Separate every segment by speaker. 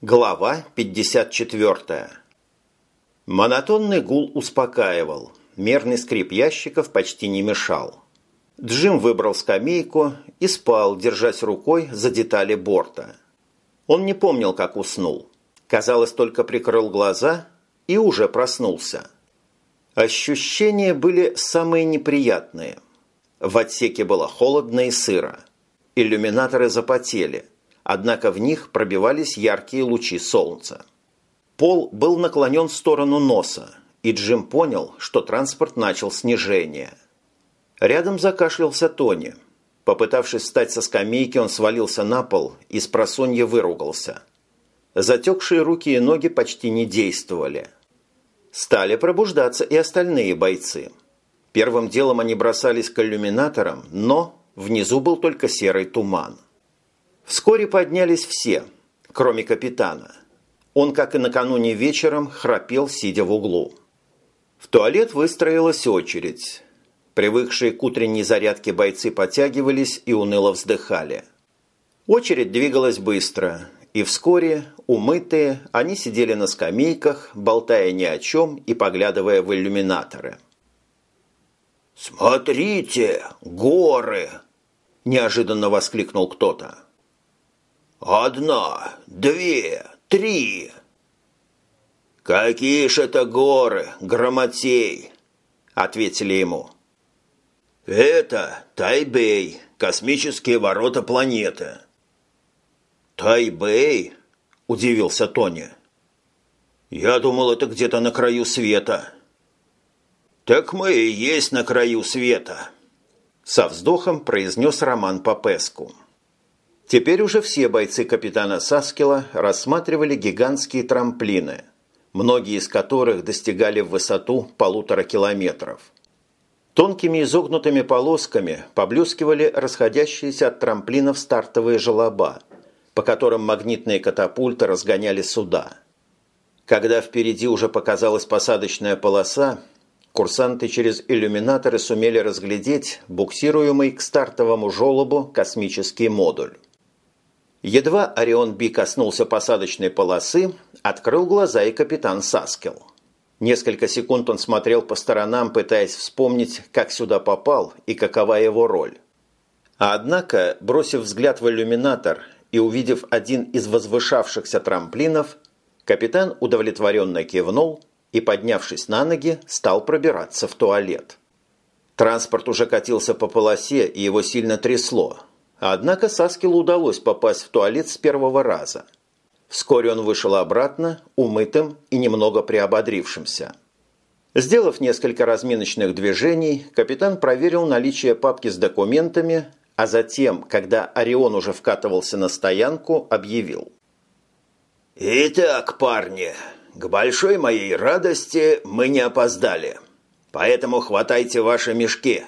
Speaker 1: Глава 54. Монотонный гул успокаивал, мерный скрип ящиков почти не мешал. Джим выбрал скамейку и спал, держась рукой за детали борта. Он не помнил, как уснул. Казалось, только прикрыл глаза и уже проснулся. Ощущения были самые неприятные. В отсеке было холодно и сыро. Иллюминаторы запотели – однако в них пробивались яркие лучи солнца. Пол был наклонен в сторону носа, и Джим понял, что транспорт начал снижение. Рядом закашлялся Тони. Попытавшись встать со скамейки, он свалился на пол и с просонья выругался. Затекшие руки и ноги почти не действовали. Стали пробуждаться и остальные бойцы. Первым делом они бросались к иллюминаторам, но внизу был только серый туман. Вскоре поднялись все, кроме капитана. Он, как и накануне вечером, храпел, сидя в углу. В туалет выстроилась очередь. Привыкшие к утренней зарядке бойцы подтягивались и уныло вздыхали. Очередь двигалась быстро, и вскоре, умытые, они сидели на скамейках, болтая ни о чем и поглядывая в иллюминаторы.
Speaker 2: «Смотрите, горы!» – неожиданно воскликнул кто-то. «Одна, две, три!» «Какие ж это горы, громотей!» – ответили ему. «Это Тайбэй, космические ворота планеты».
Speaker 1: «Тайбэй?» – удивился Тони. «Я думал, это где-то на краю света».
Speaker 2: «Так мы и есть на краю света», – со вздохом произнес Роман Попеску.
Speaker 1: Теперь уже все бойцы капитана Саскила рассматривали гигантские трамплины, многие из которых достигали в высоту полутора километров. Тонкими изогнутыми полосками поблескивали расходящиеся от трамплинов стартовые желоба, по которым магнитные катапульты разгоняли суда. Когда впереди уже показалась посадочная полоса, курсанты через иллюминаторы сумели разглядеть буксируемый к стартовому желобу космический модуль. Едва Орион Би коснулся посадочной полосы, открыл глаза и капитан Саскел. Несколько секунд он смотрел по сторонам, пытаясь вспомнить, как сюда попал и какова его роль. А однако, бросив взгляд в иллюминатор и увидев один из возвышавшихся трамплинов, капитан удовлетворенно кивнул и, поднявшись на ноги, стал пробираться в туалет. Транспорт уже катился по полосе, и его сильно трясло – Однако Саскилу удалось попасть в туалет с первого раза. Вскоре он вышел обратно, умытым и немного приободрившимся. Сделав несколько разминочных движений, капитан проверил наличие папки с документами, а затем, когда Орион уже вкатывался на стоянку, объявил.
Speaker 2: «Итак, парни, к большой моей радости мы не опоздали. Поэтому хватайте ваши мешки.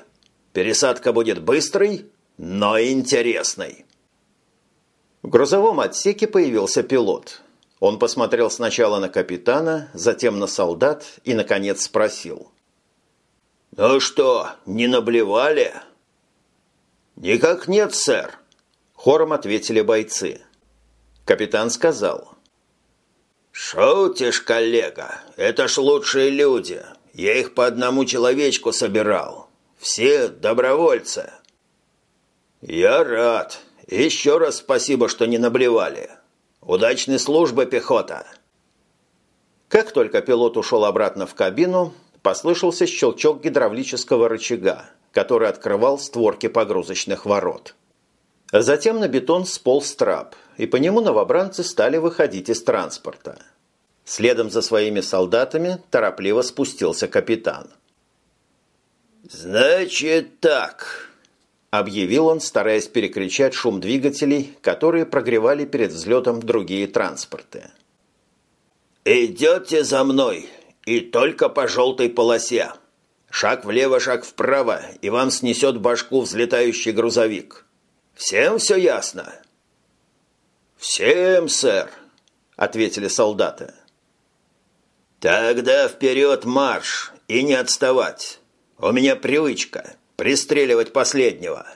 Speaker 2: Пересадка будет быстрой, но интересной.
Speaker 1: В грузовом отсеке появился пилот. Он посмотрел сначала на капитана, затем на солдат и, наконец, спросил.
Speaker 2: «Ну что, не наблевали?»
Speaker 1: «Никак нет, сэр», – хором ответили бойцы. Капитан сказал.
Speaker 2: «Шутишь, коллега, это ж лучшие люди. Я их по одному человечку собирал. Все добровольцы». «Я рад. Еще раз спасибо, что не наблевали. Удачной службы, пехота!»
Speaker 1: Как только пилот ушел обратно в кабину, послышался щелчок гидравлического рычага, который открывал створки погрузочных ворот. Затем на бетон сполз трап, и по нему новобранцы стали выходить из транспорта. Следом за своими солдатами торопливо спустился капитан.
Speaker 2: «Значит так»,
Speaker 1: объявил он, стараясь перекричать шум двигателей, которые прогревали перед взлетом другие транспорты.
Speaker 2: «Идете за мной, и только по желтой полосе. Шаг влево, шаг вправо, и вам снесет башку взлетающий грузовик. Всем все ясно?»
Speaker 1: «Всем, сэр», — ответили солдаты.
Speaker 2: «Тогда вперед марш и не отставать. У меня привычка пристреливать последнего.